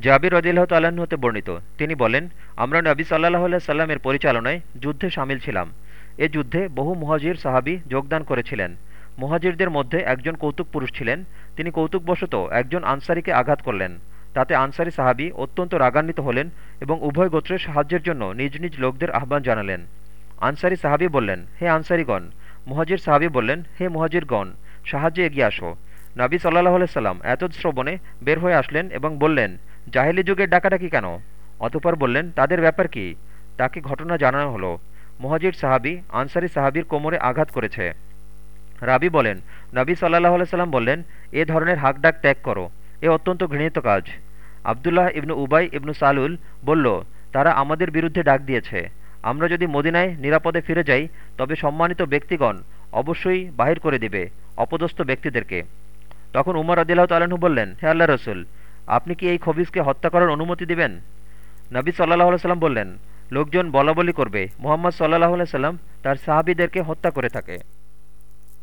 জাবির রদিল্লাহ তাল্লাহ্ন হতে বর্ণিত। তিনি বলেন, আমরা নবী সাল্লাহ আল্লাহ সাল্লামের পরিচালনায় যুদ্ধে সামিল ছিলাম। এ যুদ্ধে বহু মুহাজির সাহাবি যোগদান করেছিলেন। মুহাজিরদের মধ্যে একজন কৌতুক পুরুষ ছিলেন। তিনি কৌতুকবশত একজন আনসারিকে আঘাত করলেন। তাতে আনসারি সাহাবি অত্যন্ত রাগান্বিত হলেন এবং উভয় গোত্রের সাহায্যের জন্য নিজ নিজ লোকদের আহ্বান জানালেন। আনসারি সাহাবি বললেন, হে আনসারিগণ! মুহাজির সাহাবি বললেন, হে মুহাজিরগণ, সাহায্যে এগিয়ে আসো। নবী সাল্লাহ সাল্লাম এত শ্রবণে বের হয়ে আসলেন এবং বললেন জাহেলি যুগের ডাকাডাকি কেন? অতপর বললেন, তাদের ব্যাপার কি? তাকে ঘটনা জানানো হলো। মুহাজির সাহাবি আনসারি সাহাবির কোমরে আঘাত করেছে। রাবি বলেন, নবী সাল্লাহ সাল্লাম বললেন, এ ধরনের হাকডাক ত্যাগ করো। এ অত্যন্ত ঘৃণিত কাজ। আবদুল্লাহ ইবনু উবাই ইবনু সালুল বলল, তারা আমাদের বিরুদ্ধে ডাক দিয়েছে। আমরা যদি মদিনায় নিরাপদে ফিরে যাই, তবে সম্মানিত ব্যক্তিগণ অবশ্যই বাহির করে দিবে, অপদস্থ ব্যক্তিদেরকে। তখন উমর আদিল্লাহ তালাহু বললেন, হে আল্লাহ রসুল আপনি কি এই খবিজকে হত্যা করার অনুমতি দিবেন? নবী সাল্লাহ সাল্লাম বললেন, লোকজন বলাবলি করবে। মোহাম্মদ সাল্লাহ সাল্লাম তার সাহাবিদেরকে হত্যা করে থাকে।